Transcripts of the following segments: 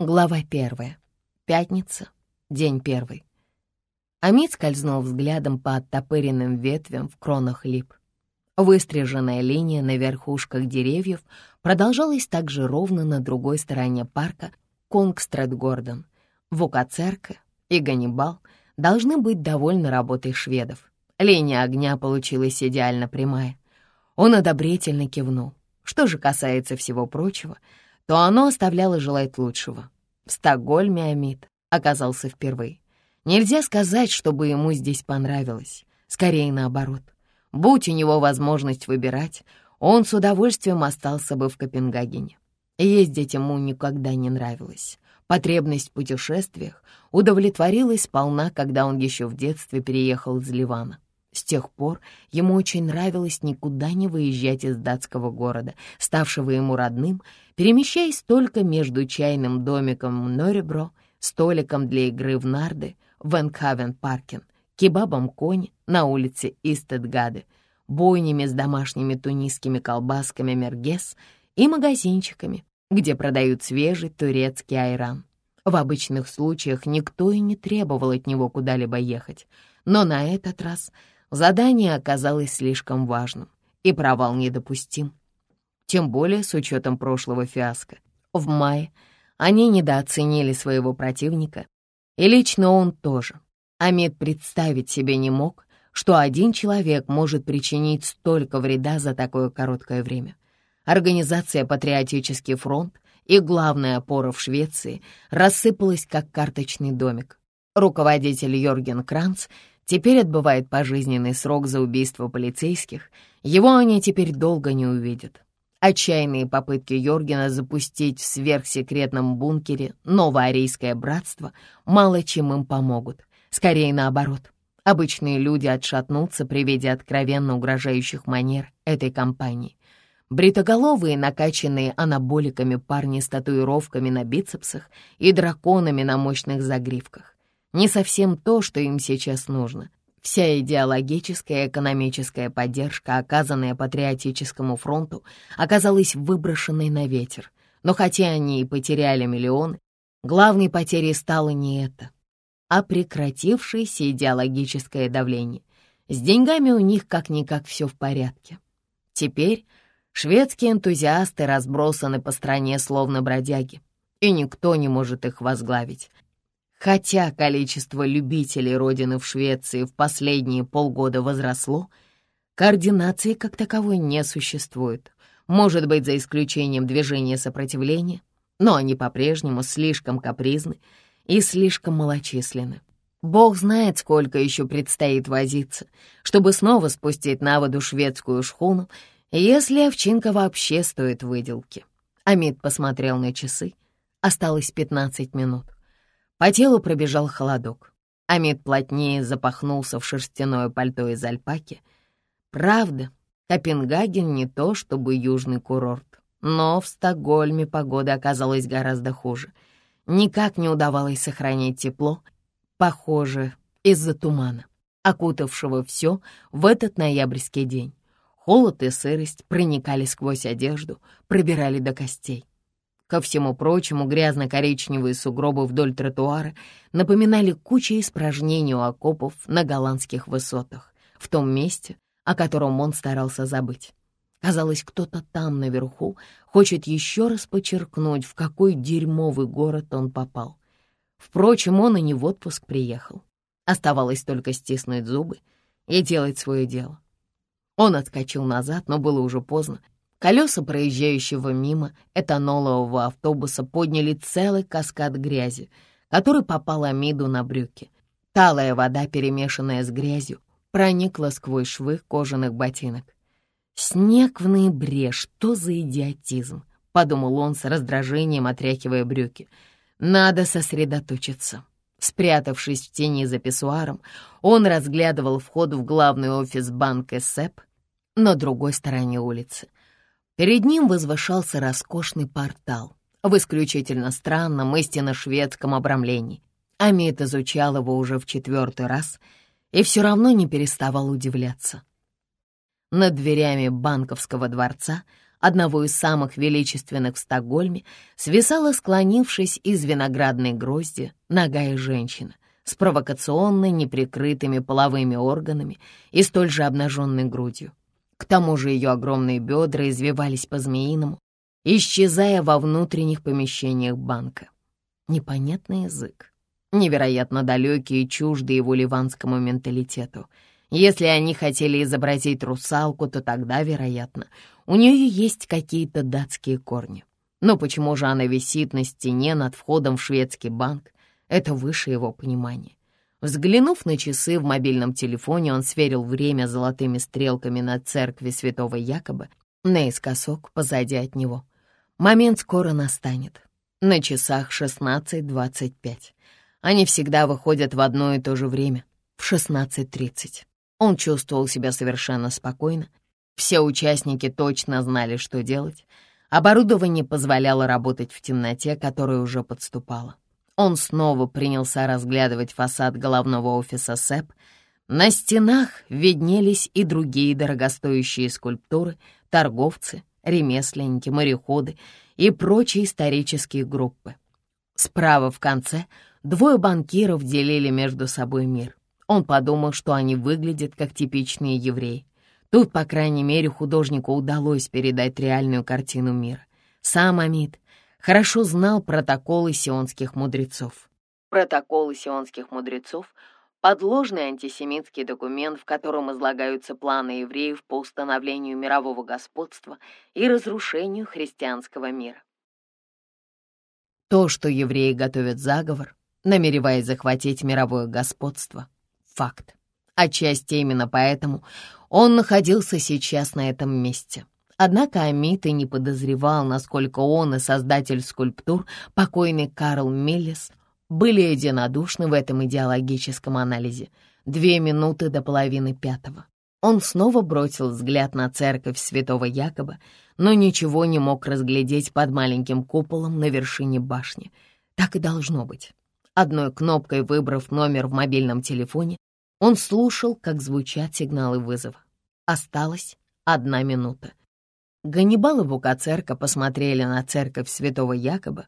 Глава первая. Пятница. День первый. Амид скользнул взглядом по оттопыренным ветвям в кронах лип. Выстриженная линия на верхушках деревьев продолжалась также ровно на другой стороне парка Конгстрет-Гордон. Вукацерка и Ганнибал должны быть довольны работой шведов. Линия огня получилась идеально прямая. Он одобрительно кивнул. Что же касается всего прочего — то оно оставляло желать лучшего. В Стокгольме Амид оказался впервые. Нельзя сказать, чтобы ему здесь понравилось. Скорее наоборот. Будь у него возможность выбирать, он с удовольствием остался бы в Копенгагене. Ездить ему никогда не нравилось. Потребность в путешествиях удовлетворилась сполна, когда он еще в детстве переехал из Ливана. С тех пор ему очень нравилось никуда не выезжать из датского города, ставшего ему родным, перемещаясь только между чайным домиком в Норебро, столиком для игры в нарды в Энкхавен-паркен, кебабом кони на улице Истедгаде, бойнями с домашними тунисскими колбасками мергес и магазинчиками, где продают свежий турецкий айран. В обычных случаях никто и не требовал от него куда-либо ехать, но на этот раз — Задание оказалось слишком важным, и провал недопустим. Тем более с учетом прошлого фиаско. В мае они недооценили своего противника, и лично он тоже. Амид представить себе не мог, что один человек может причинить столько вреда за такое короткое время. Организация «Патриотический фронт» и главная опора в Швеции рассыпалась как карточный домик. Руководитель Йорген Кранц теперь отбывает пожизненный срок за убийство полицейских, его они теперь долго не увидят. Отчаянные попытки Йоргена запустить в сверхсекретном бункере новое арийское братство мало чем им помогут. Скорее наоборот. Обычные люди отшатнутся при виде откровенно угрожающих манер этой компании. Бритоголовые, накачанные анаболиками парни с татуировками на бицепсах и драконами на мощных загривках не совсем то, что им сейчас нужно. Вся идеологическая и экономическая поддержка, оказанная Патриотическому фронту, оказалась выброшенной на ветер. Но хотя они и потеряли миллионы, главной потерей стало не это, а прекратившееся идеологическое давление. С деньгами у них как-никак все в порядке. Теперь шведские энтузиасты разбросаны по стране словно бродяги, и никто не может их возглавить — Хотя количество любителей Родины в Швеции в последние полгода возросло, координации как таковой не существует. Может быть, за исключением движения сопротивления, но они по-прежнему слишком капризны и слишком малочисленны. Бог знает, сколько еще предстоит возиться, чтобы снова спустить на воду шведскую шхуну, если овчинка вообще стоит выделки. Амид посмотрел на часы. Осталось 15 минут. По телу пробежал холодок. Амид плотнее запахнулся в шерстяное пальто из альпаки. Правда, Копенгаген не то чтобы южный курорт, но в Стокгольме погода оказалась гораздо хуже. Никак не удавалось сохранить тепло, похоже, из-за тумана, окутавшего все в этот ноябрьский день. Холод и сырость проникали сквозь одежду, пробирали до костей. Ко всему прочему, грязно-коричневые сугробы вдоль тротуара напоминали кучу испражнений у окопов на голландских высотах, в том месте, о котором он старался забыть. Казалось, кто-то там, наверху, хочет еще раз подчеркнуть, в какой дерьмовый город он попал. Впрочем, он и не в отпуск приехал. Оставалось только стиснуть зубы и делать свое дело. Он отскочил назад, но было уже поздно, Колеса проезжающего мимо этанолового автобуса подняли целый каскад грязи, который попал Амиду на брюки. Талая вода, перемешанная с грязью, проникла сквозь швы кожаных ботинок. «Снег в ноябре, что за идиотизм?» — подумал он с раздражением, отряхивая брюки. «Надо сосредоточиться». Спрятавшись в тени за писсуаром, он разглядывал вход в главный офис банка СЭП на другой стороне улицы. Перед ним возвышался роскошный портал в исключительно странном, истинно шведском обрамлении. Амит изучал его уже в четвертый раз и все равно не переставал удивляться. Над дверями банковского дворца одного из самых величественных в Стокгольме, свисала, склонившись из виноградной грозди, ногая женщина с провокационно неприкрытыми половыми органами и столь же обнаженной грудью. К тому же ее огромные бедра извивались по-змеиному, исчезая во внутренних помещениях банка. Непонятный язык, невероятно далекий и чуждый его ливанскому менталитету. Если они хотели изобразить русалку, то тогда, вероятно, у нее есть какие-то датские корни. Но почему же она висит на стене над входом в шведский банк? Это выше его понимания. Взглянув на часы в мобильном телефоне, он сверил время золотыми стрелками на церкви святого Якоба наискосок позади от него. Момент скоро настанет. На часах 16.25. Они всегда выходят в одно и то же время, в 16.30. Он чувствовал себя совершенно спокойно. Все участники точно знали, что делать. Оборудование позволяло работать в темноте, которая уже подступала. Он снова принялся разглядывать фасад головного офиса СЭП. На стенах виднелись и другие дорогостоящие скульптуры, торговцы, ремесленники, мореходы и прочие исторические группы. Справа в конце двое банкиров делили между собой мир. Он подумал, что они выглядят как типичные евреи. Тут, по крайней мере, художнику удалось передать реальную картину мира. Сам Амид хорошо знал протоколы сионских мудрецов. Протоколы сионских мудрецов — подложный антисемитский документ, в котором излагаются планы евреев по установлению мирового господства и разрушению христианского мира. То, что евреи готовят заговор, намереваясь захватить мировое господство — факт. Отчасти именно поэтому он находился сейчас на этом месте — Однако Амит и не подозревал, насколько он и создатель скульптур, покойный Карл Миллис, были единодушны в этом идеологическом анализе. Две минуты до половины пятого. Он снова бросил взгляд на церковь святого Якоба, но ничего не мог разглядеть под маленьким куполом на вершине башни. Так и должно быть. Одной кнопкой выбрав номер в мобильном телефоне, он слушал, как звучат сигналы вызова. Осталась одна минута. Ганнибал и Букацерка посмотрели на церковь святого Якоба.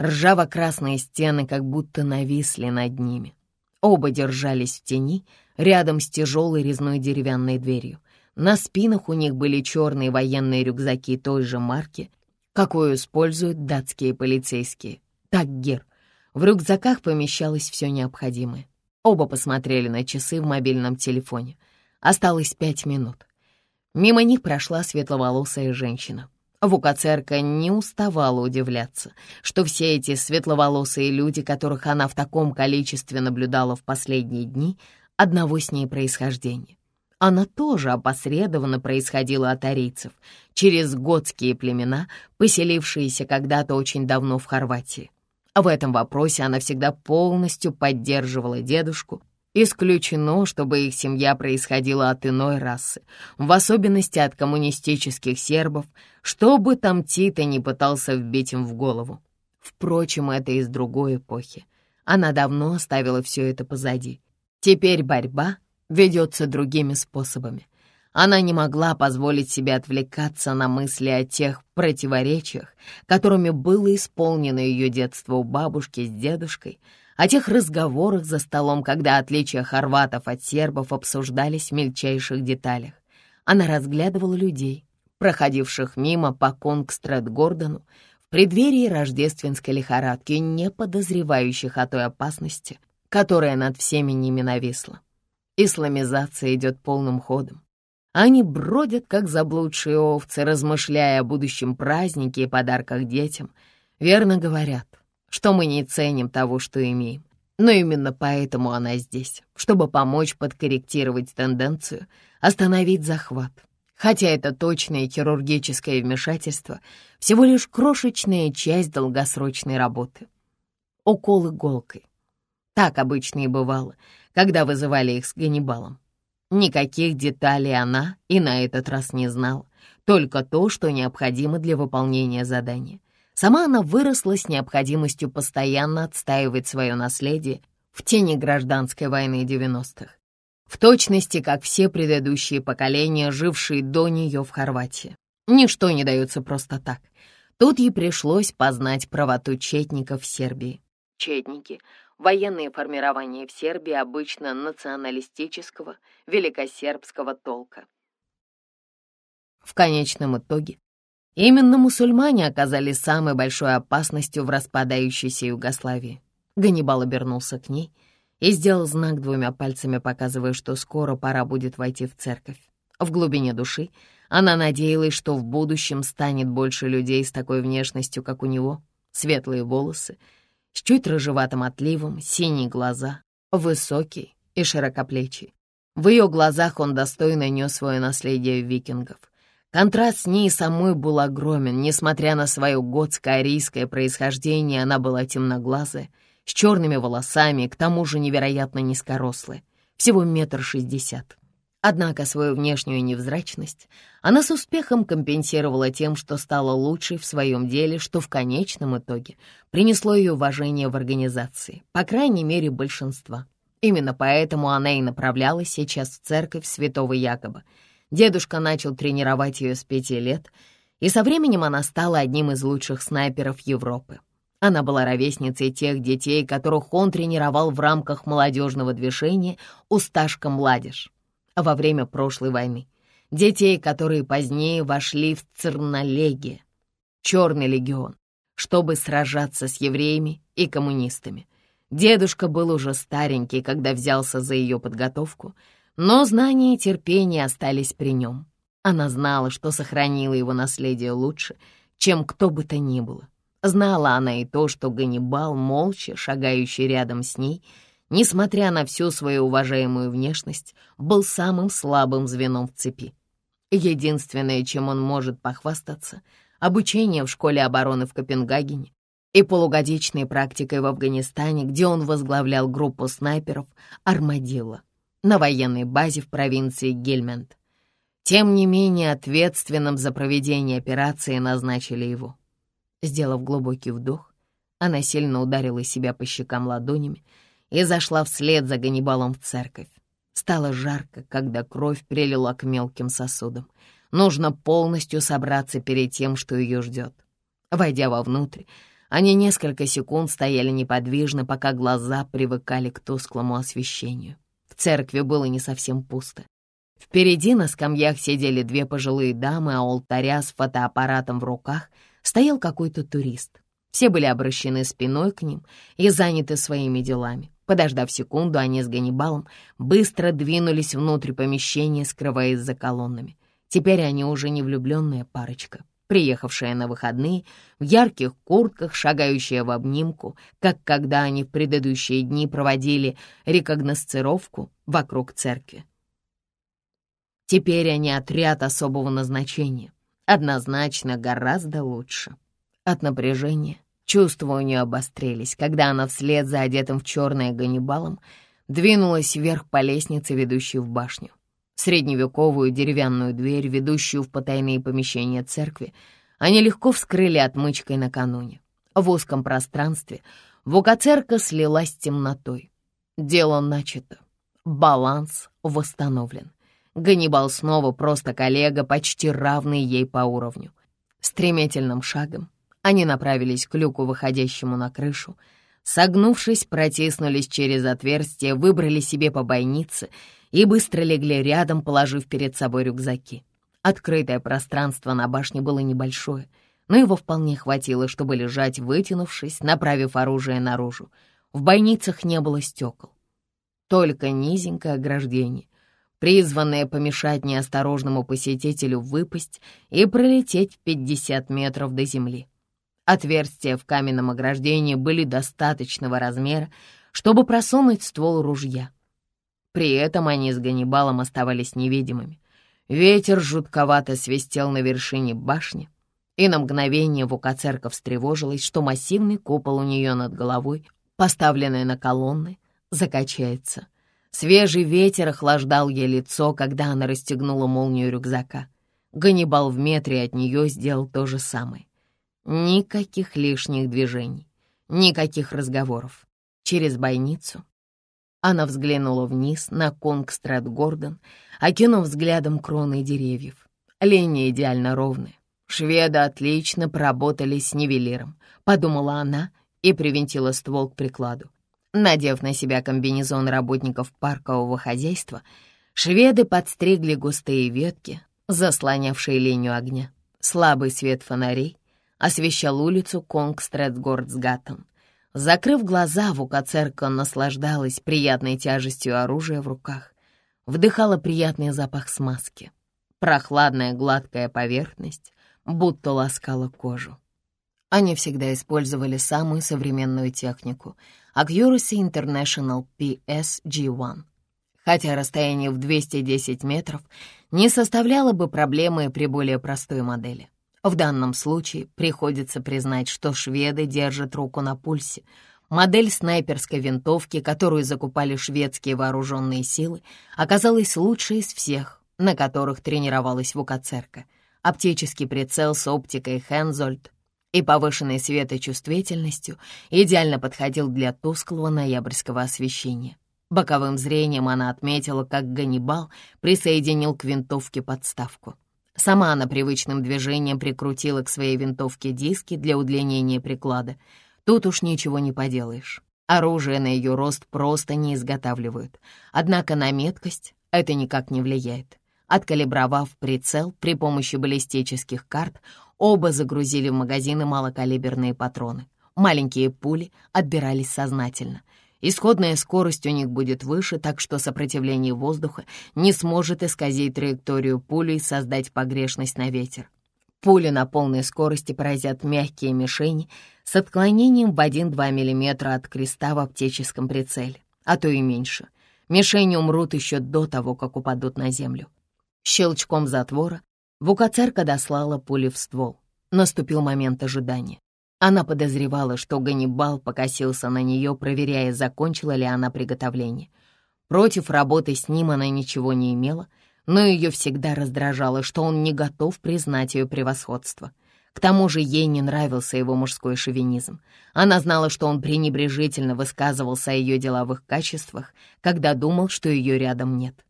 Ржаво-красные стены как будто нависли над ними. Оба держались в тени, рядом с тяжелой резной деревянной дверью. На спинах у них были черные военные рюкзаки той же марки, какую используют датские полицейские. Так, Гер. В рюкзаках помещалось все необходимое. Оба посмотрели на часы в мобильном телефоне. Осталось пять минут. Мимо них прошла светловолосая женщина. Вукацерка не уставала удивляться, что все эти светловолосые люди, которых она в таком количестве наблюдала в последние дни, одного с ней происхождения. Она тоже опосредованно происходила от арийцев, через готские племена, поселившиеся когда-то очень давно в Хорватии. В этом вопросе она всегда полностью поддерживала дедушку — Исключено, чтобы их семья происходила от иной расы, в особенности от коммунистических сербов, что бы там Тита не пытался вбить им в голову. Впрочем, это из другой эпохи. Она давно оставила все это позади. Теперь борьба ведется другими способами. Она не могла позволить себе отвлекаться на мысли о тех противоречиях, которыми было исполнено ее детство у бабушки с дедушкой — о тех разговорах за столом, когда отличия хорватов от сербов обсуждались в мельчайших деталях. Она разглядывала людей, проходивших мимо по Конгстрет-Гордону в преддверии рождественской лихорадки, не подозревающих о той опасности, которая над всеми ними нависла. Исламизация идет полным ходом. Они бродят, как заблудшие овцы, размышляя о будущем празднике и подарках детям. Верно говорят — что мы не ценим того, что имеем. Но именно поэтому она здесь, чтобы помочь подкорректировать тенденцию, остановить захват. Хотя это точное хирургическое вмешательство — всего лишь крошечная часть долгосрочной работы. Укол иголкой. Так обычно и бывало, когда вызывали их с Ганнибалом. Никаких деталей она и на этот раз не знала, только то, что необходимо для выполнения задания. Сама она выросла с необходимостью постоянно отстаивать свое наследие в тени гражданской войны 90-х. В точности, как все предыдущие поколения, жившие до нее в Хорватии. Ничто не дается просто так. Тут ей пришлось познать правоту четников в Сербии. Четники — военные формирования в Сербии обычно националистического, великосербского толка. В конечном итоге именно мусульмане оказались самой большой опасностью в распадающейся Югославии. Ганнибал обернулся к ней и сделал знак двумя пальцами, показывая, что скоро пора будет войти в церковь. В глубине души она надеялась, что в будущем станет больше людей с такой внешностью, как у него. Светлые волосы, с чуть рыжеватым отливом, синие глаза, высокий и широкоплечий. В ее глазах он достойно нес свое наследие викингов. Контраст с ней самой был огромен. Несмотря на свое готско-арийское происхождение, она была темноглазая, с черными волосами, к тому же невероятно низкорослая, всего метр шестьдесят. Однако свою внешнюю невзрачность она с успехом компенсировала тем, что стала лучшей в своем деле, что в конечном итоге принесло ее уважение в организации, по крайней мере, большинства. Именно поэтому она и направлялась сейчас в церковь святого Якоба. Дедушка начал тренировать ее с пяти лет, и со временем она стала одним из лучших снайперов Европы. Она была ровесницей тех детей, которых он тренировал в рамках молодежного движения «Усташка Младеж» во время прошлой войны. Детей, которые позднее вошли в Цернолегия, Черный легион, чтобы сражаться с евреями и коммунистами. Дедушка был уже старенький, когда взялся за ее подготовку, но знания и терпение остались при нем. Она знала, что сохранила его наследие лучше, чем кто бы то ни было. Знала она и то, что Ганнибал, молча шагающий рядом с ней, несмотря на всю свою уважаемую внешность, был самым слабым звеном в цепи. Единственное, чем он может похвастаться — обучение в школе обороны в Копенгагене и полугодичной практикой в Афганистане, где он возглавлял группу снайперов «Армадилла» на военной базе в провинции Гельмент. Тем не менее, ответственным за проведение операции назначили его. Сделав глубокий вдох, она сильно ударила себя по щекам ладонями, и зашла вслед за Ганнибалом в церковь. Стало жарко, когда кровь прилила к мелким сосудам. Нужно полностью собраться перед тем, что ее ждет. Войдя вовнутрь, они несколько секунд стояли неподвижно, пока глаза привыкали к тусклому освещению. В церкви было не совсем пусто. Впереди на скамьях сидели две пожилые дамы, а у алтаря с фотоаппаратом в руках стоял какой-то турист. Все были обращены спиной к ним и заняты своими делами. Подождав секунду, они с Ганнибалом быстро двинулись внутрь помещения, скрываясь за колоннами. Теперь они уже не влюбленная парочка, приехавшая на выходные, в ярких куртках, шагающая в обнимку, как когда они в предыдущие дни проводили рекогносцировку вокруг церкви. Теперь они отряд особого назначения, однозначно гораздо лучше. От напряжения Чувства у нее обострились, когда она вслед за одетым в черное Ганнибалом двинулась вверх по лестнице, ведущей в башню. Средневековую деревянную дверь, ведущую в потайные помещения церкви, они легко вскрыли отмычкой накануне. В узком пространстве вукацерка слилась с темнотой. Дело начато. Баланс восстановлен. Ганнибал снова просто коллега, почти равный ей по уровню. Стремительным шагом они направились к люку, выходящему на крышу. Согнувшись, протиснулись через отверстие, выбрали себе по бойнице и быстро легли рядом, положив перед собой рюкзаки. Открытое пространство на башне было небольшое, но его вполне хватило, чтобы лежать, вытянувшись, направив оружие наружу. В бойницах не было стекол. Только низенькое ограждение, призванное помешать неосторожному посетителю выпасть и пролететь 50 метров до земли. Отверстия в каменном ограждении были достаточного размера, чтобы просунуть ствол ружья. При этом они с Ганнибалом оставались невидимыми. Ветер жутковато свистел на вершине башни, и на мгновение Вукацерка встревожилась, что массивный купол у нее над головой, поставленный на колонны, закачается. Свежий ветер охлаждал ей лицо, когда она расстегнула молнию рюкзака. Ганнибал в метре от нее сделал то же самое. Никаких лишних движений, никаких разговоров. Через бойницу она взглянула вниз на Конгстрад Гордон, окинув взглядом кроны деревьев. Линия идеально ровная. Шведы отлично поработали с нивелиром, подумала она и привинтила ствол к прикладу. Надев на себя комбинезон работников паркового хозяйства, шведы подстригли густые ветки, заслонявшие линию огня. Слабый свет фонарей освещал улицу Конгстредсгордсгаттен. Закрыв глаза, Вукацерка наслаждалась приятной тяжестью оружия в руках. Вдыхала приятный запах смазки. Прохладная гладкая поверхность будто ласкала кожу. Они всегда использовали самую современную технику — Accuracy International PSG-1. Хотя расстояние в 210 метров не составляло бы проблемы при более простой модели. В данном случае приходится признать, что шведы держат руку на пульсе. Модель снайперской винтовки, которую закупали шведские вооруженные силы, оказалась лучшей из всех, на которых тренировалась Вукацерка. Оптический прицел с оптикой Хензольд и повышенной светочувствительностью идеально подходил для тусклого ноябрьского освещения. Боковым зрением она отметила, как Ганнибал присоединил к винтовке подставку. Сама она привычным движением прикрутила к своей винтовке диски для удлинения приклада. Тут уж ничего не поделаешь. Оружие на ее рост просто не изготавливают. Однако на меткость это никак не влияет. Откалибровав прицел при помощи баллистических карт, оба загрузили в магазины малокалиберные патроны. Маленькие пули отбирались сознательно — Исходная скорость у них будет выше, так что сопротивление воздуха не сможет исказить траекторию пули и создать погрешность на ветер. Пули на полной скорости поразят мягкие мишени с отклонением в 1-2 мм от креста в оптическом прицеле, а то и меньше. Мишени умрут еще до того, как упадут на землю. Щелчком затвора Вукацерка дослала пули в ствол. Наступил момент ожидания. Она подозревала, что Ганнибал покосился на нее, проверяя, закончила ли она приготовление. Против работы с ним она ничего не имела, но ее всегда раздражало, что он не готов признать ее превосходство. К тому же ей не нравился его мужской шовинизм. Она знала, что он пренебрежительно высказывался о ее деловых качествах, когда думал, что ее рядом нет.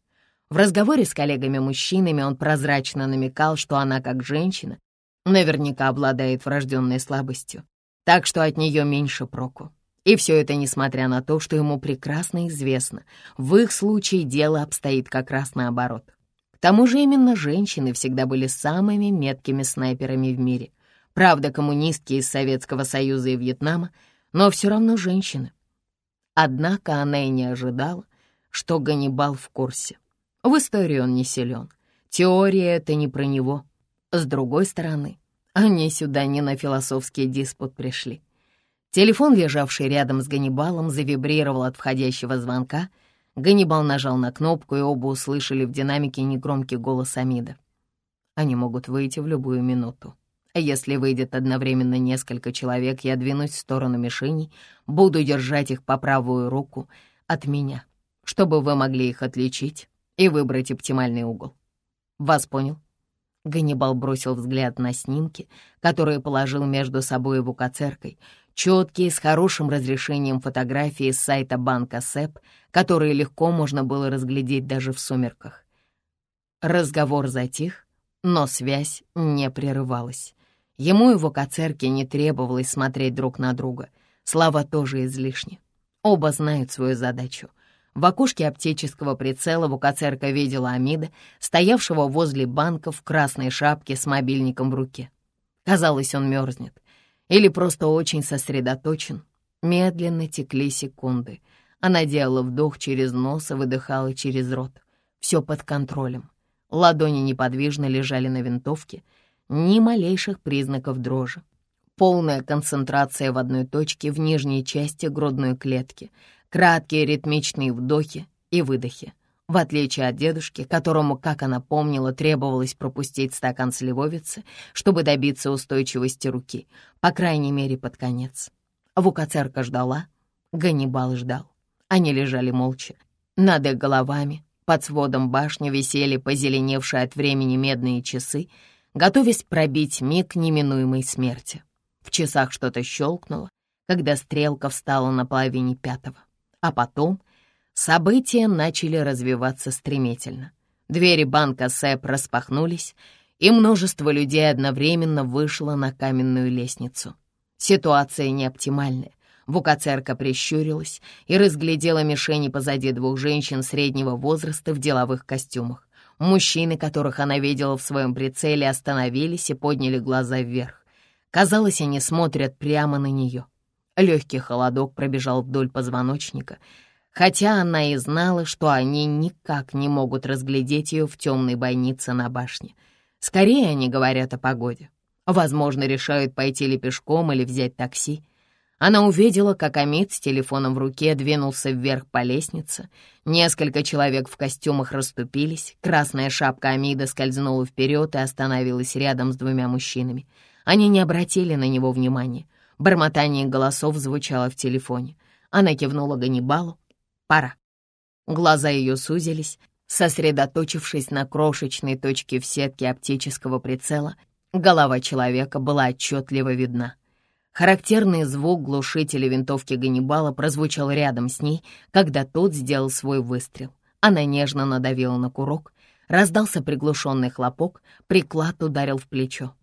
В разговоре с коллегами-мужчинами он прозрачно намекал, что она, как женщина, наверняка обладает врожденной слабостью, так что от нее меньше проку. И все это несмотря на то, что ему прекрасно известно, в их случае дело обстоит как раз наоборот. К тому же именно женщины всегда были самыми меткими снайперами в мире. Правда, коммунистки из Советского Союза и Вьетнама, но все равно женщины. Однако она и не ожидала, что Ганнибал в курсе. В истории он не силен. Теория — это не про него — с другой стороны, они сюда не на философский диспут пришли. Телефон, лежавший рядом с Ганнибалом, завибрировал от входящего звонка. Ганнибал нажал на кнопку, и оба услышали в динамике негромкий голос Амида. Они могут выйти в любую минуту. Если выйдет одновременно несколько человек, я двинусь в сторону мишеней, буду держать их по правую руку от меня, чтобы вы могли их отличить и выбрать оптимальный угол. Вас понял? Ганнибал бросил взгляд на снимки, которые положил между собой и Вукацеркой, четкие, с хорошим разрешением фотографии с сайта банка СЭП, которые легко можно было разглядеть даже в сумерках. Разговор затих, но связь не прерывалась. Ему и Вукацерке не требовалось смотреть друг на друга. Слова тоже излишни. Оба знают свою задачу — в окошке оптического прицела Вукацерка видела Амида, стоявшего возле банка в красной шапке с мобильником в руке. Казалось, он мерзнет. Или просто очень сосредоточен. Медленно текли секунды. Она делала вдох через нос и выдыхала через рот. Все под контролем. Ладони неподвижно лежали на винтовке. Ни малейших признаков дрожи. Полная концентрация в одной точке в нижней части грудной клетки — краткие ритмичные вдохи и выдохи. В отличие от дедушки, которому, как она помнила, требовалось пропустить стакан сливовицы, чтобы добиться устойчивости руки, по крайней мере, под конец. Вукацерка ждала, Ганнибал ждал. Они лежали молча. Над их головами, под сводом башни, висели позеленевшие от времени медные часы, готовясь пробить миг неминуемой смерти. В часах что-то щелкнуло, когда стрелка встала на половине пятого. А потом события начали развиваться стремительно. Двери банка СЭП распахнулись, и множество людей одновременно вышло на каменную лестницу. Ситуация не оптимальная. Вукацерка прищурилась и разглядела мишени позади двух женщин среднего возраста в деловых костюмах. Мужчины, которых она видела в своем прицеле, остановились и подняли глаза вверх. Казалось, они смотрят прямо на нее. Легкий холодок пробежал вдоль позвоночника, хотя она и знала, что они никак не могут разглядеть ее в темной бойнице на башне. Скорее они говорят о погоде. Возможно, решают пойти ли пешком или взять такси. Она увидела, как Амид с телефоном в руке двинулся вверх по лестнице. Несколько человек в костюмах расступились. Красная шапка Амида скользнула вперед и остановилась рядом с двумя мужчинами. Они не обратили на него внимания. Бормотание голосов звучало в телефоне. Она кивнула Ганнибалу. «Пора». Глаза ее сузились, сосредоточившись на крошечной точке в сетке оптического прицела. Голова человека была отчетливо видна. Характерный звук глушителя винтовки Ганнибала прозвучал рядом с ней, когда тот сделал свой выстрел. Она нежно надавила на курок, раздался приглушенный хлопок, приклад ударил в плечо.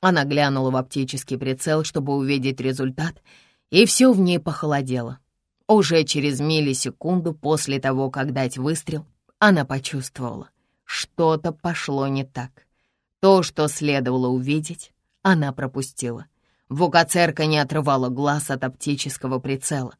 Она глянула в оптический прицел, чтобы увидеть результат, и все в ней похолодело. Уже через миллисекунду после того, как дать выстрел, она почувствовала, что-то пошло не так. То, что следовало увидеть, она пропустила — Вукацерка не отрывала глаз от оптического прицела.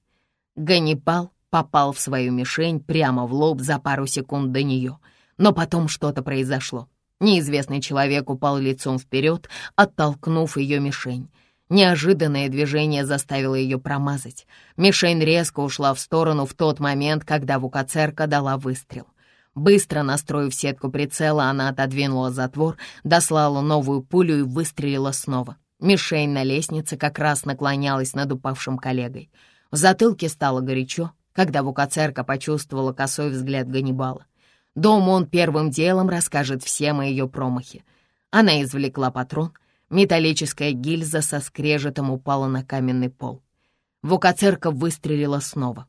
Ганнибал попал в свою мишень прямо в лоб за пару секунд до нее, но потом что-то произошло. Неизвестный человек упал лицом вперед, оттолкнув ее мишень. Неожиданное движение заставило ее промазать. Мишень резко ушла в сторону в тот момент, когда Вукацерка дала выстрел. Быстро настроив сетку прицела, она отодвинула затвор, дослала новую пулю и выстрелила снова. Мишень на лестнице как раз наклонялась над упавшим коллегой. В затылке стало горячо, когда Вукацерка почувствовала косой взгляд Ганнибала. Дома он первым делом расскажет всем о ее промахе. Она извлекла патрон. Металлическая гильза со скрежетом упала на каменный пол. Вукацерка выстрелила снова.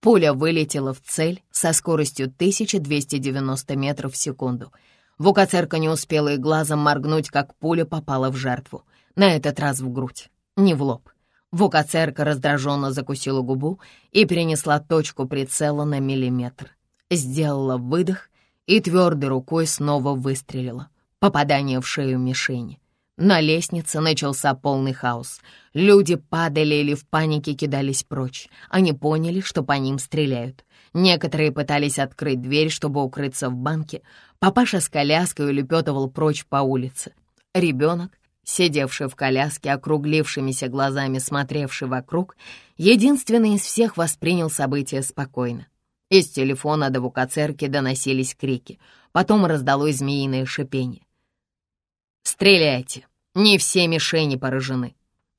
Пуля вылетела в цель со скоростью 1290 метров в секунду. Вукацерка не успела и глазом моргнуть, как пуля попала в жертву — на этот раз в грудь, не в лоб. Вукацерка раздраженно закусила губу и перенесла точку прицела на миллиметр. Сделала выдох и твердой рукой снова выстрелила. Попадание в шею мишени. На лестнице начался полный хаос. Люди падали или в панике кидались прочь. Они поняли, что по ним стреляют. Некоторые пытались открыть дверь, чтобы укрыться в банке. Папаша с коляской улепетывал прочь по улице. Ребенок сидевший в коляске, округлившимися глазами смотревший вокруг, единственный из всех воспринял события спокойно. Из телефона до вукацерки доносились крики, потом раздалось змеиное шипение. «Стреляйте! Не все мишени поражены!»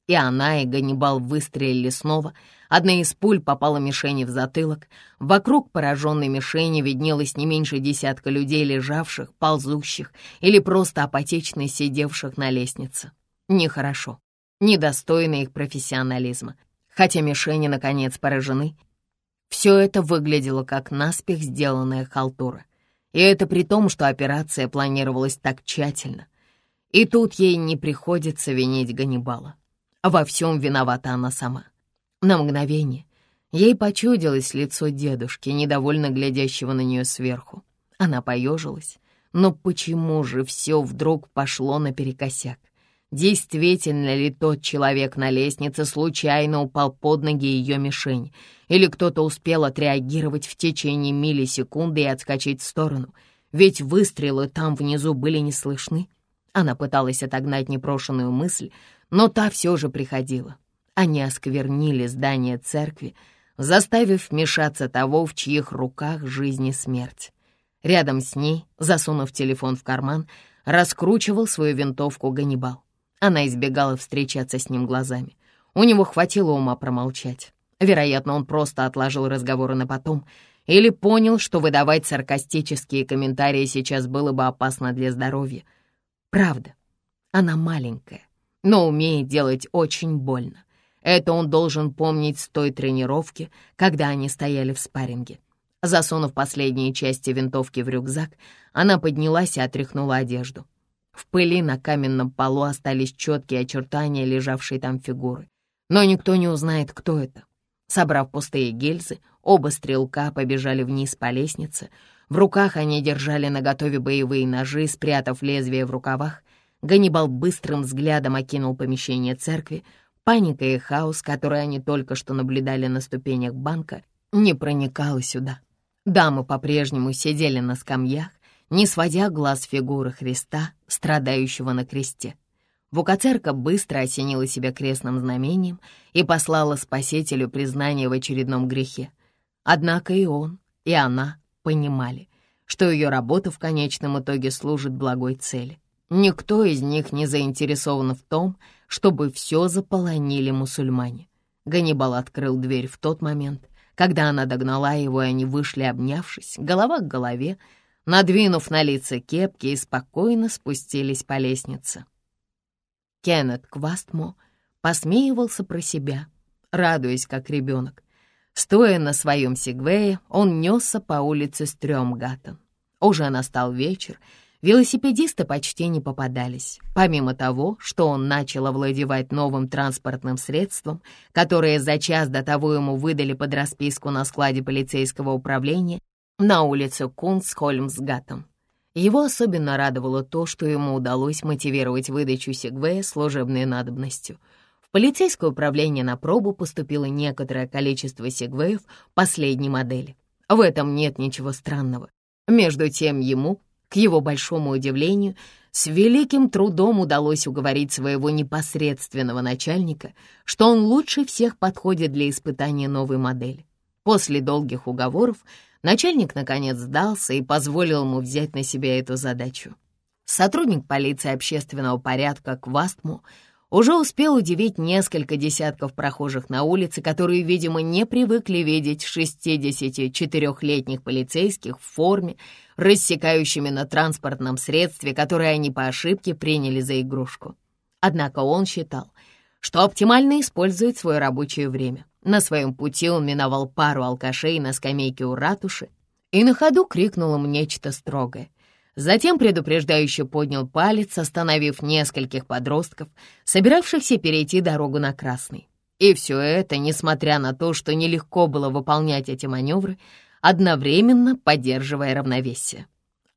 И она, и Ганнибал выстрелили снова. Одна из пуль попала мишени в затылок. Вокруг пораженной мишени виднелось не меньше десятка людей, лежавших, ползущих или просто апатично сидевших на лестнице. Нехорошо, недостойно их профессионализма. Хотя мишени, наконец, поражены, все это выглядело как наспех сделанная халтура. И это при том, что операция планировалась так тщательно. И тут ей не приходится винить Ганнибала. Во всем виновата она сама. На мгновение ей почудилось лицо дедушки, недовольно глядящего на нее сверху. Она поежилась. Но почему же все вдруг пошло наперекосяк? Действительно ли тот человек на лестнице случайно упал под ноги ее мишень? Или кто-то успел отреагировать в течение миллисекунды и отскочить в сторону? Ведь выстрелы там внизу были не слышны. Она пыталась отогнать непрошенную мысль, но та все же приходила. Они осквернили здание церкви, заставив вмешаться того, в чьих руках жизнь и смерть. Рядом с ней, засунув телефон в карман, раскручивал свою винтовку Ганнибал. Она избегала встречаться с ним глазами. У него хватило ума промолчать. Вероятно, он просто отложил разговоры на потом или понял, что выдавать саркастические комментарии сейчас было бы опасно для здоровья. Правда, она маленькая, но умеет делать очень больно. Это он должен помнить с той тренировки, когда они стояли в спарринге. Засунув последние части винтовки в рюкзак, она поднялась и отряхнула одежду. В пыли на каменном полу остались четкие очертания лежавшей там фигуры. Но никто не узнает, кто это. Собрав пустые гильзы, оба стрелка побежали вниз по лестнице. В руках они держали наготове боевые ножи, спрятав лезвие в рукавах. Ганнибал быстрым взглядом окинул помещение церкви. Паника и хаос, которые они только что наблюдали на ступенях банка, не проникала сюда. Дамы по-прежнему сидели на скамьях, не сводя глаз фигуры Христа, страдающего на кресте. Вукацерка быстро осенила себя крестным знамением и послала Спасителю признание в очередном грехе. Однако и он, и она понимали, что ее работа в конечном итоге служит благой цели. Никто из них не заинтересован в том, чтобы все заполонили мусульмане. Ганнибал открыл дверь в тот момент, когда она догнала его, и они вышли, обнявшись, голова к голове, надвинув на лица кепки и спокойно спустились по лестнице. Кеннет Квастмо посмеивался про себя, радуясь как ребенок. Стоя на своем сегвее, он несся по улице Стрёмгаттен. Уже настал вечер, велосипедисты почти не попадались. Помимо того, что он начал овладевать новым транспортным средством, которое за час до того ему выдали под расписку на складе полицейского управления, на улице Кунсхольмсгаттен. Его особенно радовало то, что ему удалось мотивировать выдачу Сегвея служебной надобностью. В полицейское управление на пробу поступило некоторое количество Сегвеев последней модели. В этом нет ничего странного. Между тем ему, к его большому удивлению, с великим трудом удалось уговорить своего непосредственного начальника, что он лучше всех подходит для испытания новой модели. После долгих уговоров Начальник, наконец, сдался и позволил ему взять на себя эту задачу. Сотрудник полиции общественного порядка Квастму уже успел удивить несколько десятков прохожих на улице, которые, видимо, не привыкли видеть 64-летних полицейских в форме, рассекающими на транспортном средстве, которое они по ошибке приняли за игрушку. Однако он считал, что оптимально использует свое рабочее время. На своем пути он миновал пару алкашей на скамейке у ратуши и на ходу крикнул им нечто строгое. Затем предупреждающе поднял палец, остановив нескольких подростков, собиравшихся перейти дорогу на красный. И все это, несмотря на то, что нелегко было выполнять эти маневры, одновременно поддерживая равновесие.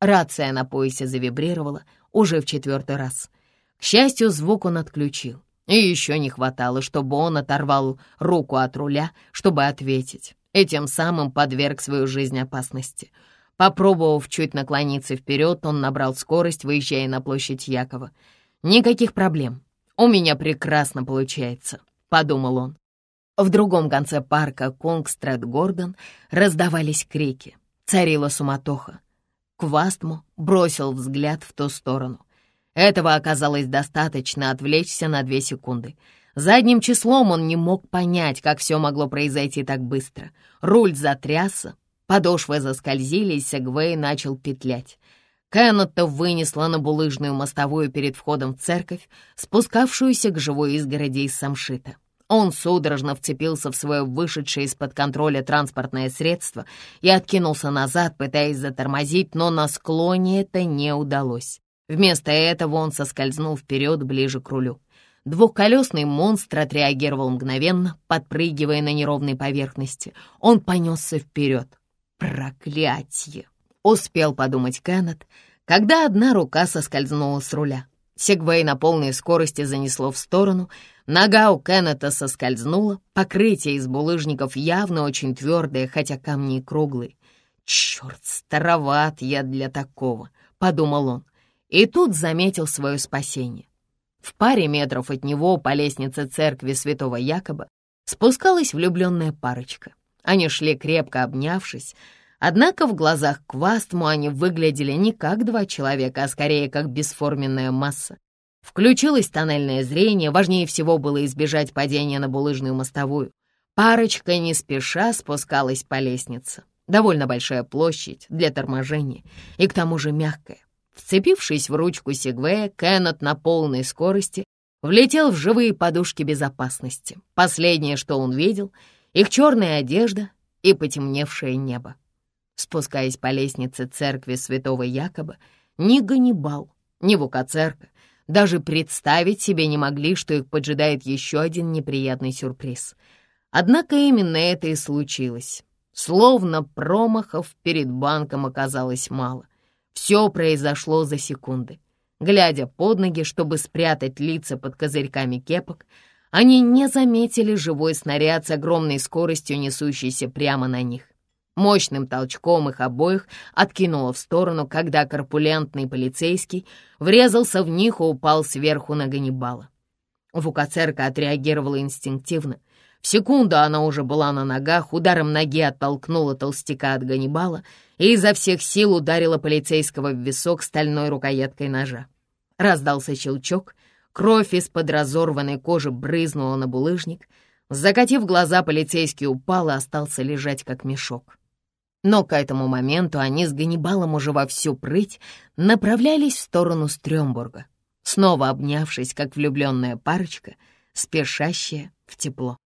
Рация на поясе завибрировала уже в четвертый раз. К счастью, звук он отключил. И еще не хватало, чтобы он оторвал руку от руля, чтобы ответить, и тем самым подверг свою жизнь опасности. Попробовав чуть наклониться вперед, он набрал скорость, выезжая на площадь Якова. «Никаких проблем. У меня прекрасно получается», — подумал он. В другом конце парка Конгстрет-Гордон раздавались крики. Царила суматоха. Квастму бросил взгляд в ту сторону. Этого оказалось достаточно отвлечься на две секунды. Задним числом он не мог понять, как все могло произойти так быстро. Руль затрясся, подошвы заскользили, и Сегвей начал петлять. Кеннета вынесла на булыжную мостовую перед входом в церковь, спускавшуюся к живой изгороди из самшита. Он судорожно вцепился в свое вышедшее из-под контроля транспортное средство и откинулся назад, пытаясь затормозить, но на склоне это не удалось. Вместо этого он соскользнул вперед ближе к рулю. Двухколесный монстр отреагировал мгновенно, подпрыгивая на неровной поверхности. Он понесся вперед. «Проклятье!» — успел подумать Кеннет, когда одна рука соскользнула с руля. Сегвей на полной скорости занесло в сторону, нога у Кеннета соскользнула, покрытие из булыжников явно очень твердое, хотя камни и круглые. «Черт, староват я для такого», — подумал он и тут заметил свое спасение. В паре метров от него по лестнице церкви святого Якоба спускалась влюбленная парочка. Они шли крепко обнявшись, однако в глазах Квастму они выглядели не как два человека, а скорее как бесформенная масса. Включилось тоннельное зрение, важнее всего было избежать падения на булыжную мостовую. Парочка не спеша спускалась по лестнице. Довольно большая площадь для торможения и к тому же мягкая. Вцепившись в ручку Сегвея, Кеннет на полной скорости влетел в живые подушки безопасности. Последнее, что он видел, их черная одежда и потемневшее небо. Спускаясь по лестнице церкви святого Якоба, ни Ганнибал, ни Вукацерка даже представить себе не могли, что их поджидает еще один неприятный сюрприз. Однако именно это и случилось. Словно промахов перед банком оказалось мало. Все произошло за секунды. Глядя под ноги, чтобы спрятать лица под козырьками кепок, они не заметили живой снаряд с огромной скоростью, несущийся прямо на них. Мощным толчком их обоих откинуло в сторону, когда корпулентный полицейский врезался в них и упал сверху на Ганнибала. Вукацерка отреагировала инстинктивно. В секунду она уже была на ногах, ударом ноги оттолкнула толстяка от Ганнибала и изо всех сил ударила полицейского в висок стальной рукояткой ножа. Раздался щелчок, кровь из-под разорванной кожи брызнула на булыжник. Закатив глаза, полицейский упал и остался лежать как мешок. Но к этому моменту они с Ганнибалом уже во всю прыть направлялись в сторону Стрёмбурга, снова обнявшись, как влюбленная парочка, спешащая в тепло.